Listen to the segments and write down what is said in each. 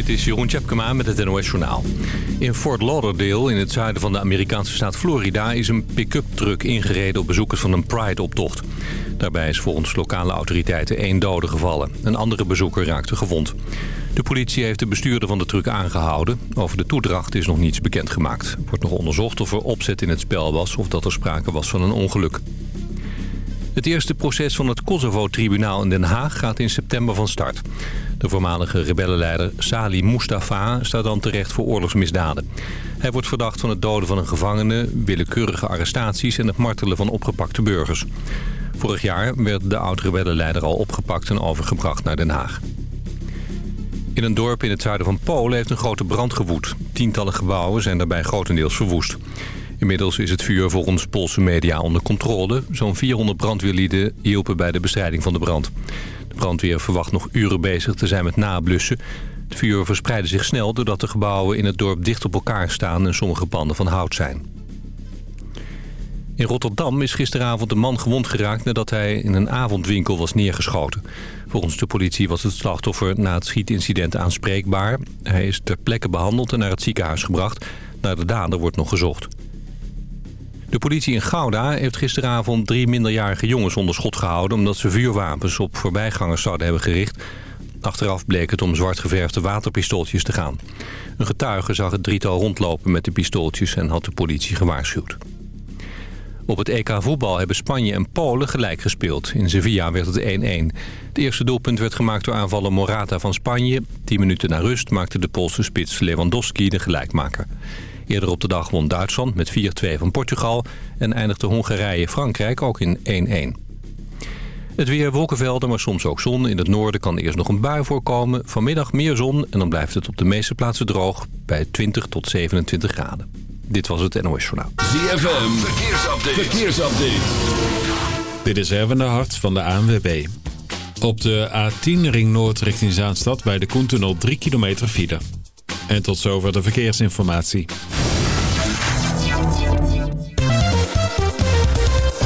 Dit is Jeroen Tjepkema met het NOS Journaal. In Fort Lauderdale, in het zuiden van de Amerikaanse staat Florida... is een pick-up truck ingereden op bezoekers van een Pride-optocht. Daarbij is volgens lokale autoriteiten één dode gevallen. Een andere bezoeker raakte gewond. De politie heeft de bestuurder van de truck aangehouden. Over de toedracht is nog niets bekendgemaakt. Er wordt nog onderzocht of er opzet in het spel was... of dat er sprake was van een ongeluk. Het eerste proces van het Kosovo-tribunaal in Den Haag gaat in september van start. De voormalige rebellenleider Sali Mustafa staat dan terecht voor oorlogsmisdaden. Hij wordt verdacht van het doden van een gevangene, willekeurige arrestaties en het martelen van opgepakte burgers. Vorig jaar werd de oud-rebellenleider al opgepakt en overgebracht naar Den Haag. In een dorp in het zuiden van Polen heeft een grote brand gewoed. Tientallen gebouwen zijn daarbij grotendeels verwoest. Inmiddels is het vuur volgens Poolse media onder controle. Zo'n 400 brandweerlieden hielpen bij de bestrijding van de brand. De brandweer verwacht nog uren bezig te zijn met nablussen. Het vuur verspreidde zich snel doordat de gebouwen in het dorp dicht op elkaar staan... en sommige panden van hout zijn. In Rotterdam is gisteravond een man gewond geraakt nadat hij in een avondwinkel was neergeschoten. Volgens de politie was het slachtoffer na het schietincident aanspreekbaar. Hij is ter plekke behandeld en naar het ziekenhuis gebracht. Naar de dader wordt nog gezocht. De politie in Gouda heeft gisteravond drie minderjarige jongens onder schot gehouden... omdat ze vuurwapens op voorbijgangers zouden hebben gericht. Achteraf bleek het om zwart geverfde waterpistooltjes te gaan. Een getuige zag het drietal rondlopen met de pistooltjes en had de politie gewaarschuwd. Op het EK voetbal hebben Spanje en Polen gelijk gespeeld. In Sevilla werd het 1-1. Het eerste doelpunt werd gemaakt door aanvaller Morata van Spanje. Tien minuten na rust maakte de Poolse spits Lewandowski de gelijkmaker. Eerder op de dag won Duitsland met 4-2 van Portugal... en eindigde Hongarije-Frankrijk ook in 1-1. Het weer wolkenvelden, maar soms ook zon. In het noorden kan eerst nog een bui voorkomen. Vanmiddag meer zon en dan blijft het op de meeste plaatsen droog... bij 20 tot 27 graden. Dit was het NOS Journaal. ZFM, verkeersupdate. verkeersupdate. Dit is Erwin de Hart van de ANWB. Op de A10 Ring Noord richting Zaanstad bij de Koentunnel 3 kilometer file. En tot zover de verkeersinformatie.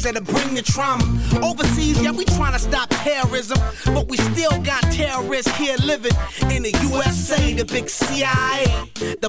Things that'll bring the trauma. Overseas, yeah, we trying to stop terrorism. But we still got terrorists here living in the USA, the big CIA. The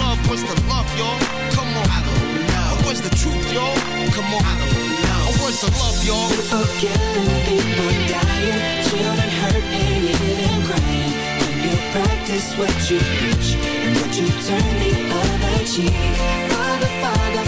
love. What's the love, y'all? Come on. I don't know. Where's the truth, y'all? Come on. I don't know. Where's the love, y'all? People killing, people dying, children hurt and you crying. When you practice what you preach and what you turn the other cheek. Father, Father,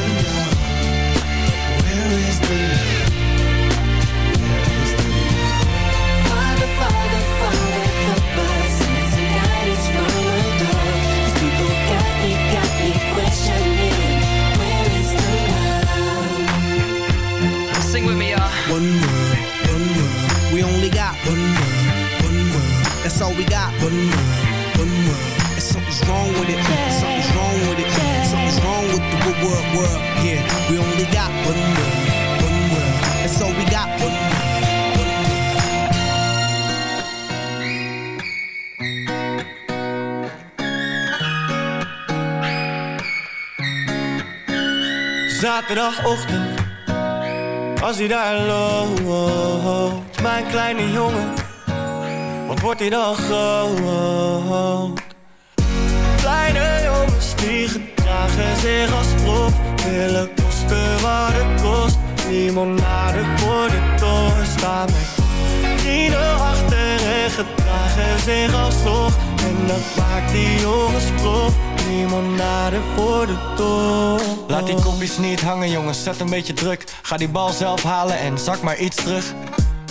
One world, one world. And something's wrong with it. Something's wrong with it. Something's wrong with the good world. Yeah, we only got one world, one world. That's all we got. One world. Zaterdagochtend, als hij daar loopt, mijn kleine jongen, wat wordt hij dan groot? Kleine jongens die gedragen zich als prof, willen kosten wat het kost. Limonade voor de toren staan met vrienden achter en gedragen zich als stof. En dat maakt die jongens prof. Limonade voor de toren. Laat die kopjes niet hangen jongens, zet een beetje druk. Ga die bal zelf halen en zak maar iets terug.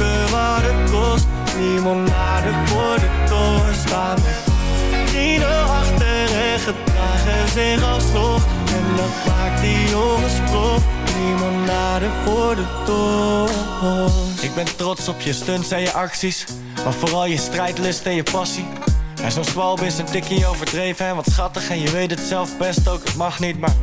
kosten wat het kost. Voor de toren staan. Met vrienden achter en gedragen zich als stof En dat maakt die jongens prof Limonade voor de toren Ik ben trots op je stunts en je acties. Maar vooral je strijdlust en je passie. En zo'n zwalb is een tikkie overdreven en wat schattig. En je weet het zelf best ook, het mag niet, maar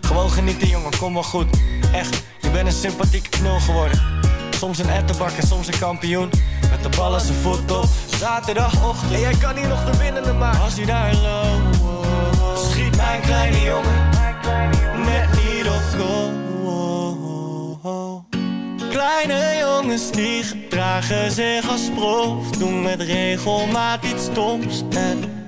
gewoon genieten jongen, kom wel goed. Echt, je bent een sympathieke knul geworden Soms een ettenbak en soms een kampioen. Met de bal als zijn voet op Zaterdagochtend. En jij kan hier nog de winnende maken. Als hij daar loopt Schiet mijn kleine jongen Net niet op Kleine jongens die gedragen zich als prof. Doen met regelmaat iets stoms En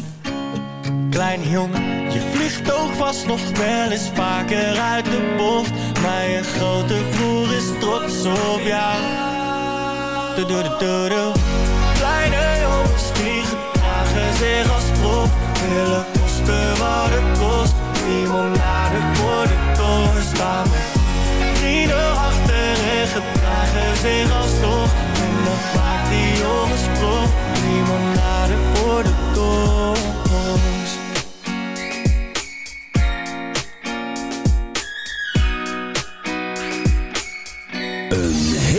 Kleine jongen, je vliegtuig was nog wel eens vaker uit de bocht mijn grote broer is trots op jou. Do do do do. Kleine jongens die gedragen zich als prof Willen kosten wat het kost. Limonade voor de toren staan. Vrienden achter en gedragen zich als toch. En dan maakt die jongens prof Limonade voor de toren.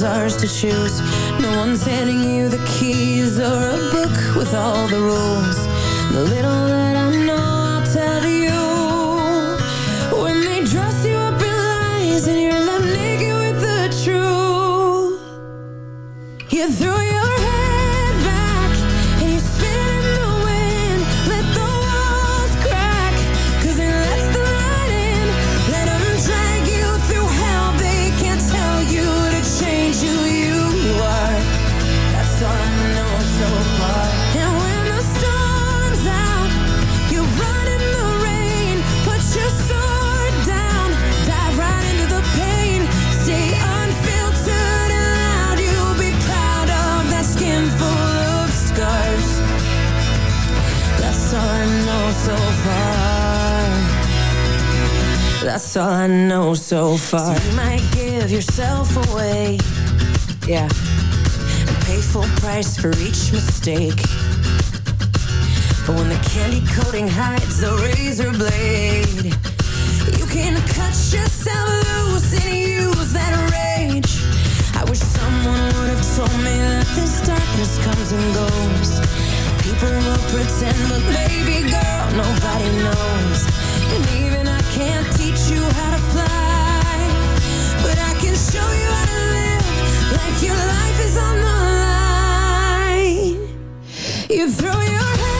is ours to choose. No one's handing you the keys Or a book with all the rules. The little Know so far. That's all I know so far. So you might give yourself away. Yeah. And pay full price for each mistake. But when the candy coating hides the razor blade You can cut yourself loose and use that rage. I wish someone would have told me that this darkness comes and goes. People will pretend, but baby girl, nobody knows. And even I can't teach you how to fly, but I can show you how to live like your life is on the line. You throw your head.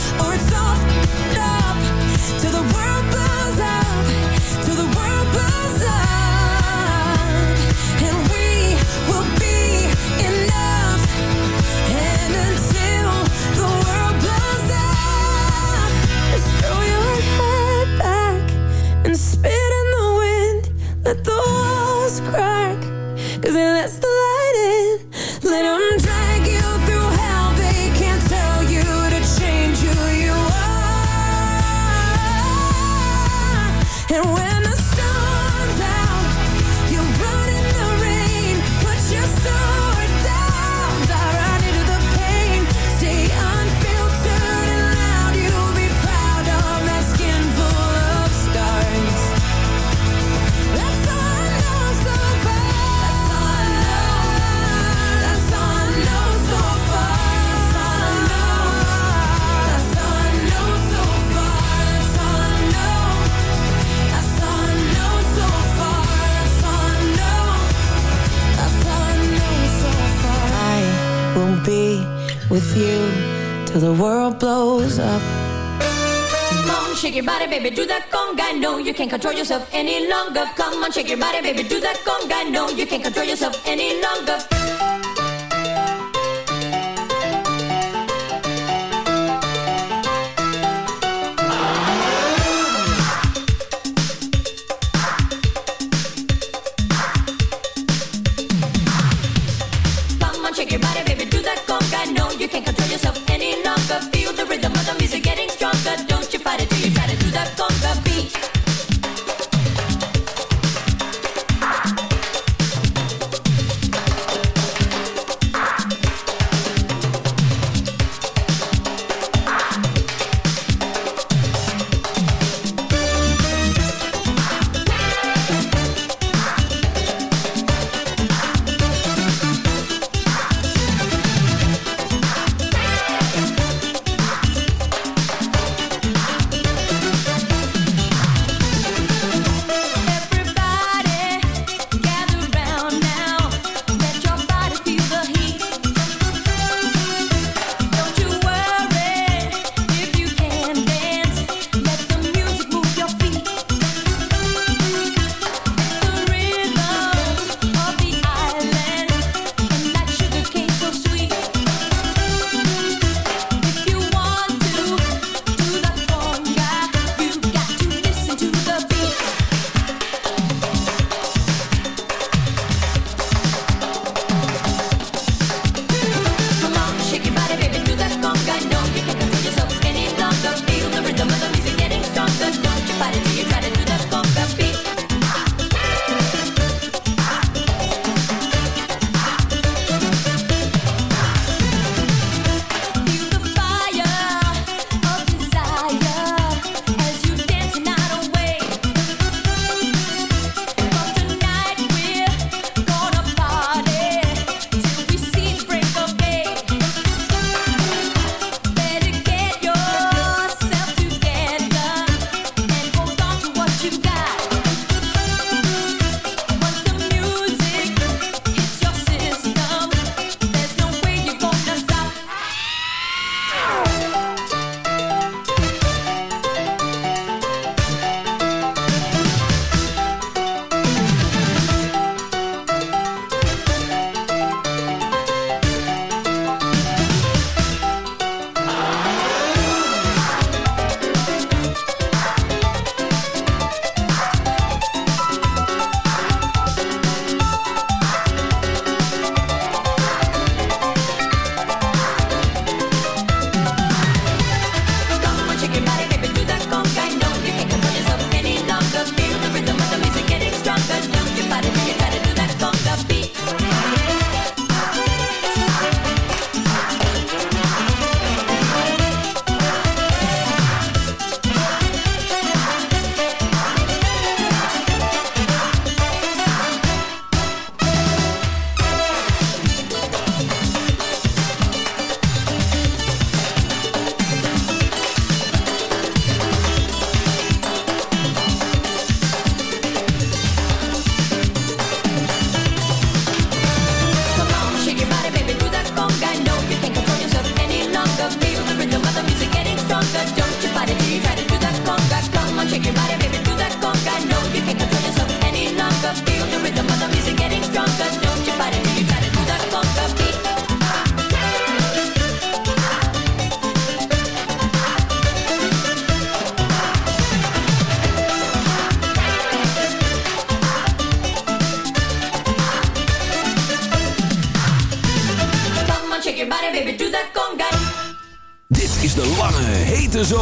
till the world blows up. Come on, shake your body, baby, do that conga. No, you can't control yourself any longer. Come on, shake your body, baby, do that conga. No, you can't control yourself any longer.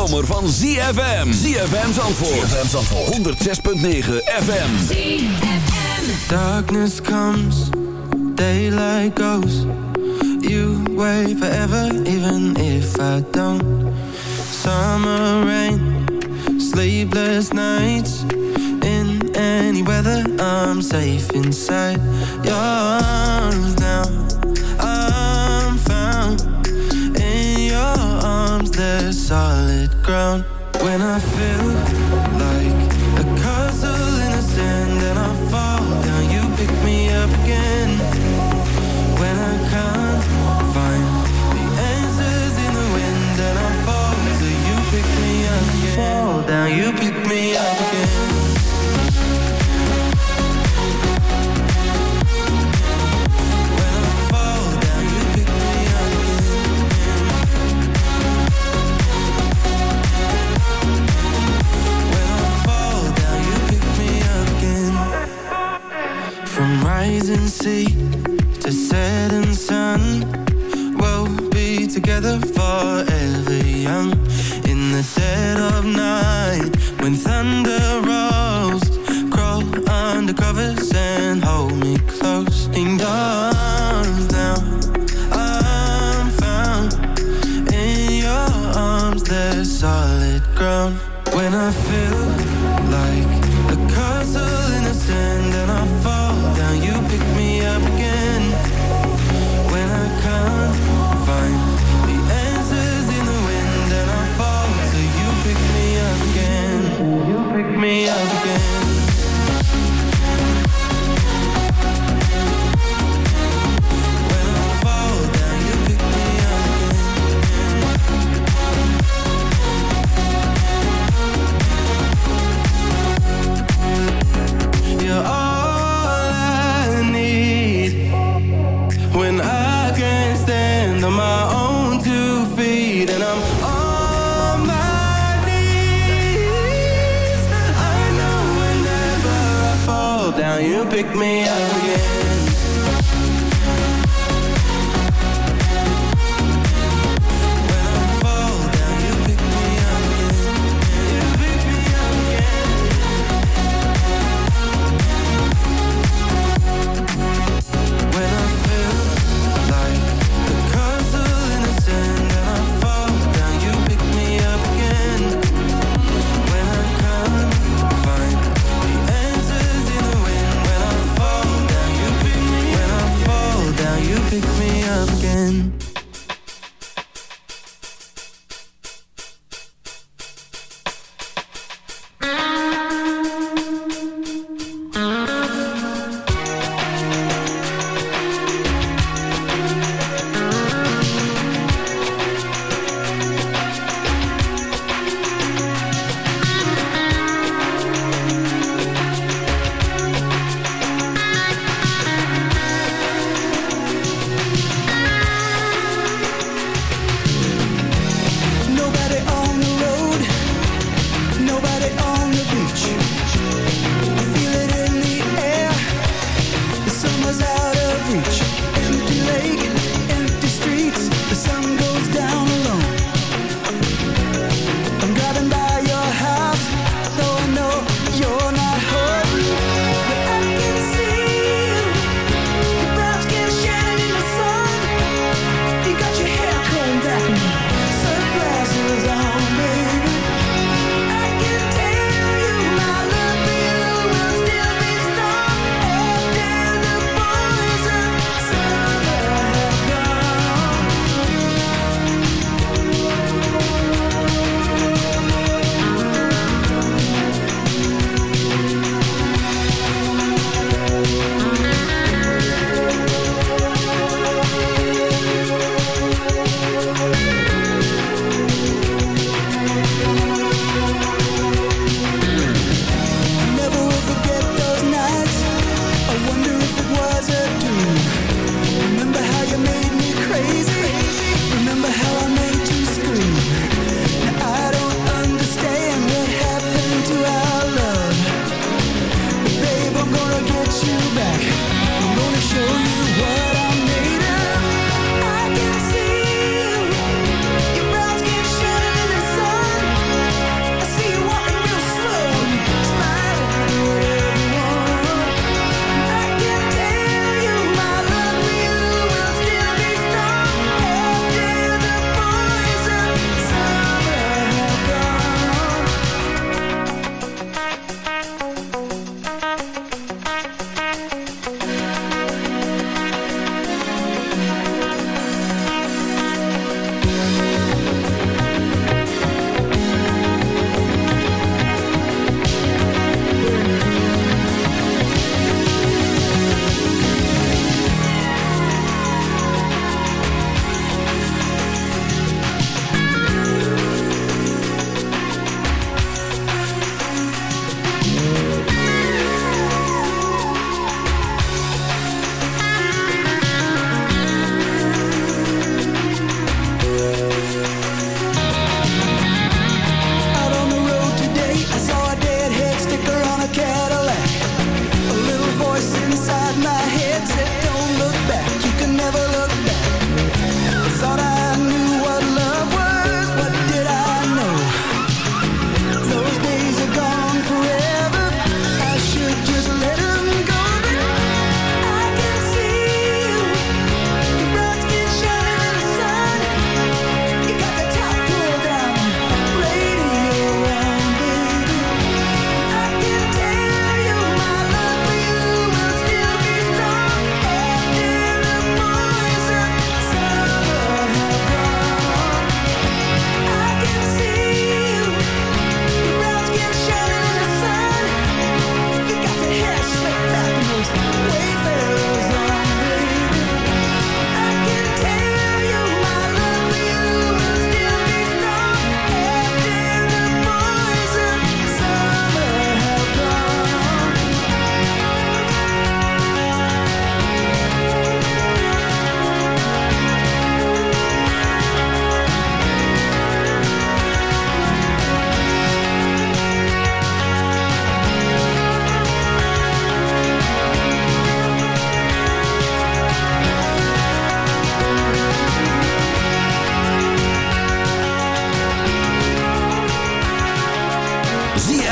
zomer van ZFM. ZFM Zandvoort. ZFM Zandvoort. 106.9 FM. Darkness comes, daylight goes. You wait forever, even if I don't. Summer rain, sleepless nights. In any weather, I'm safe inside your arms now. arms, there's solid ground. When I feel like a castle in the sand, and I fall down, you pick me up again. When I can't find the answers in the wind, and I fall So you pick me up again. Fall down, you pick me up again. sea to setting sun. We'll be together forever young in the dead of night when thunder rolls.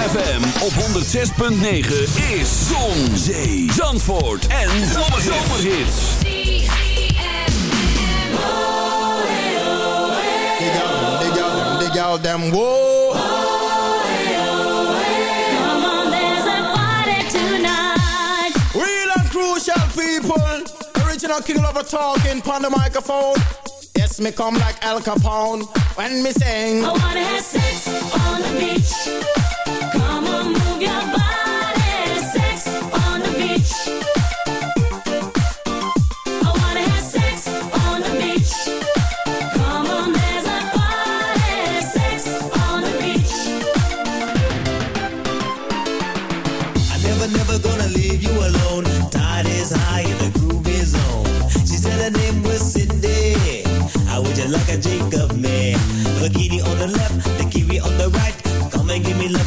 ZFM op 106.9 is Zon, Zee, Zandvoort en Zomerhits. Dig out them, dig out them, dig out them, whoa. Come on, there's a party tonight. Real and crucial people. Original king lover talking on the microphone. Yes, me come like Al Capone when me sing. I wanna have sex on the beach.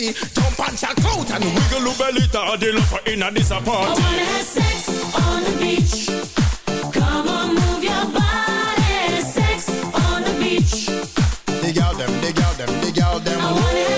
make me see. Jump and shout out and wiggle your belly. Ta the love inna this a I party. wanna have sex on the beach. Come on, move your body. Sex on the beach. Dig out them, dig out them, dig out them, I wanna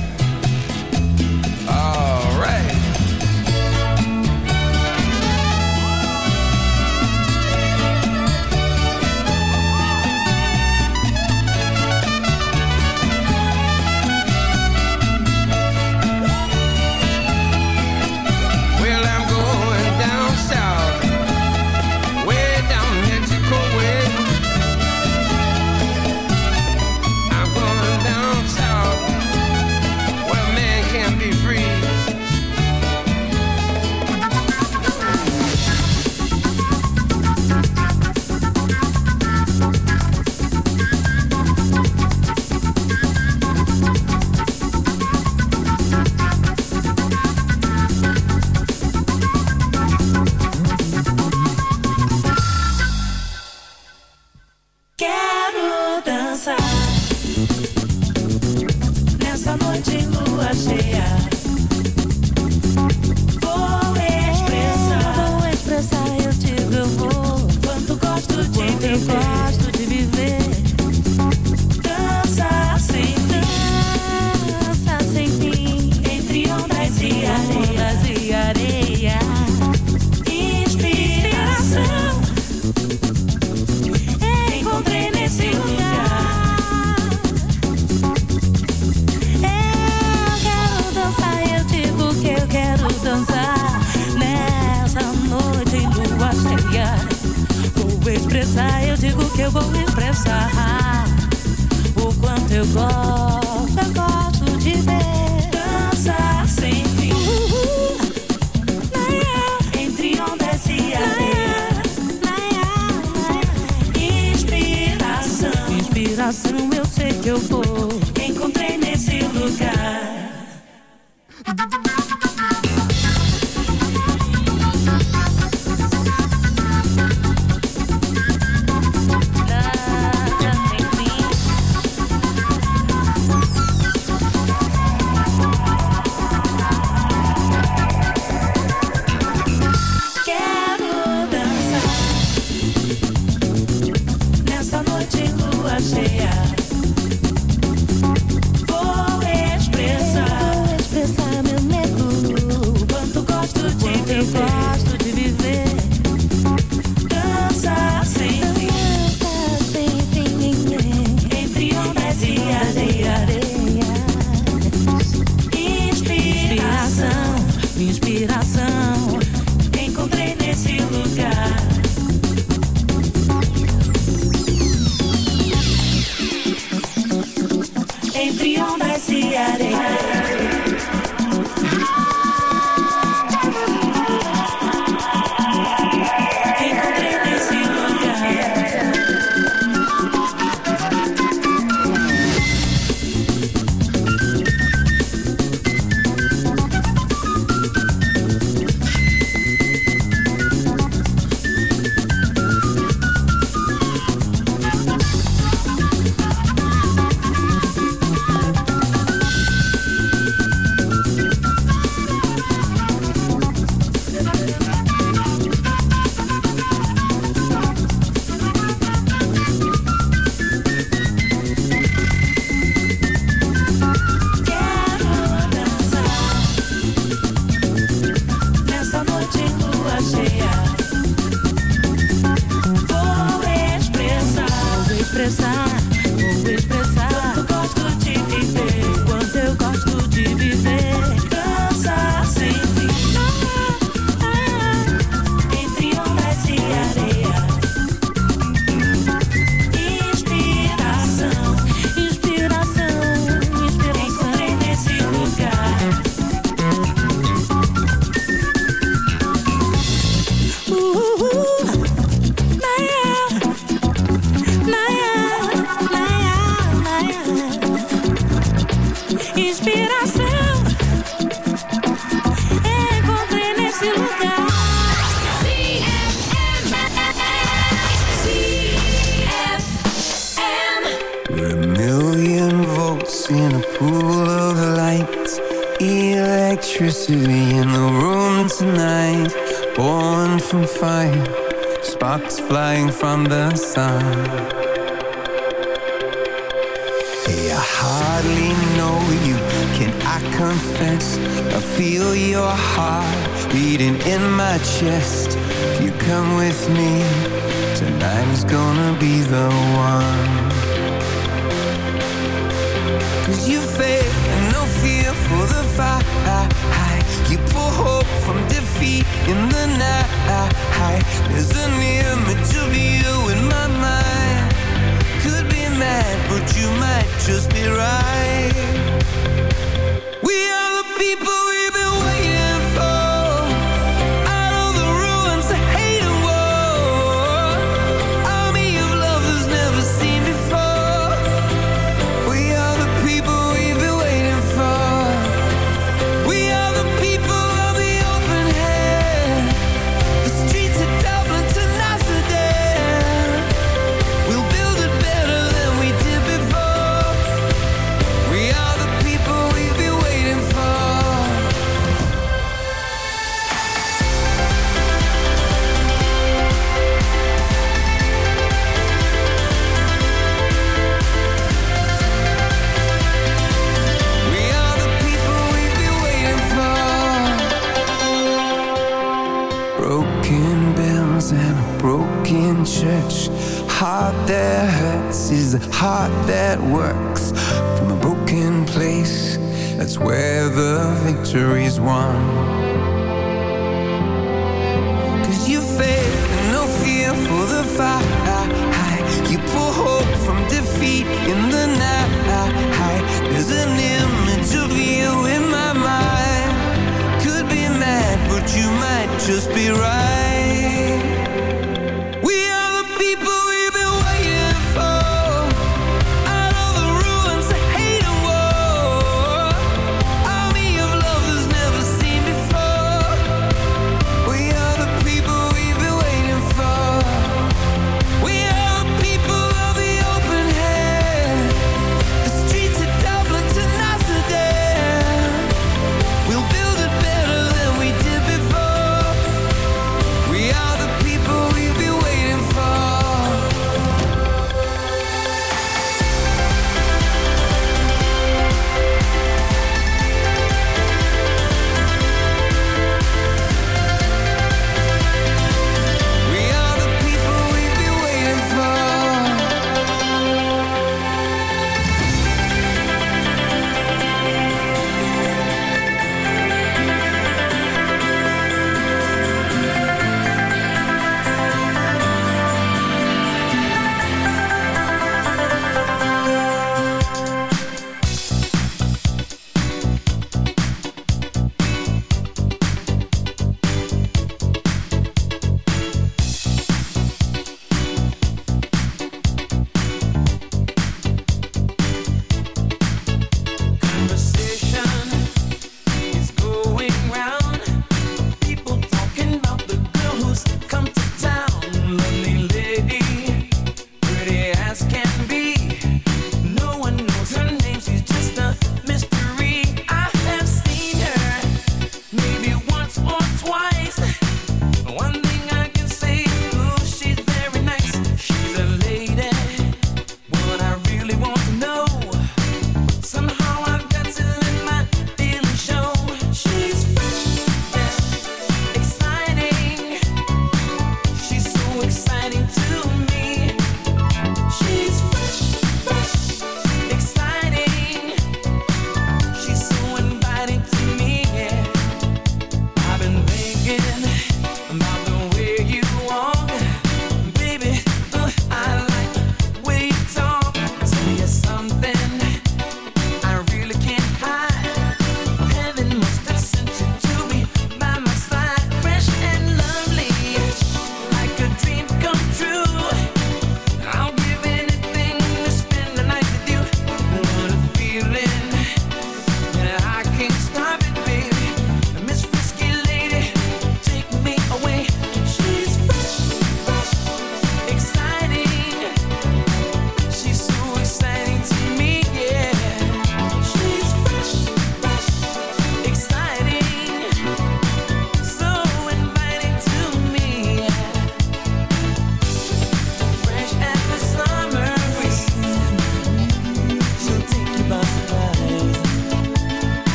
my chest. If you come with me Tonight is going one Cause you faith and no fear for the fight. You pull hope from defeat in the night. There's an image of you in my mind. Could be mad but you might just be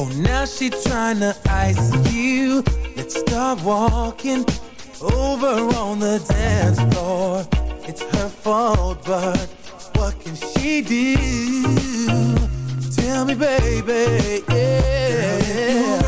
Oh, now she tryna ice you. Let's start walking over on the dance floor. It's her fault, but what can she do? Tell me, baby, yeah.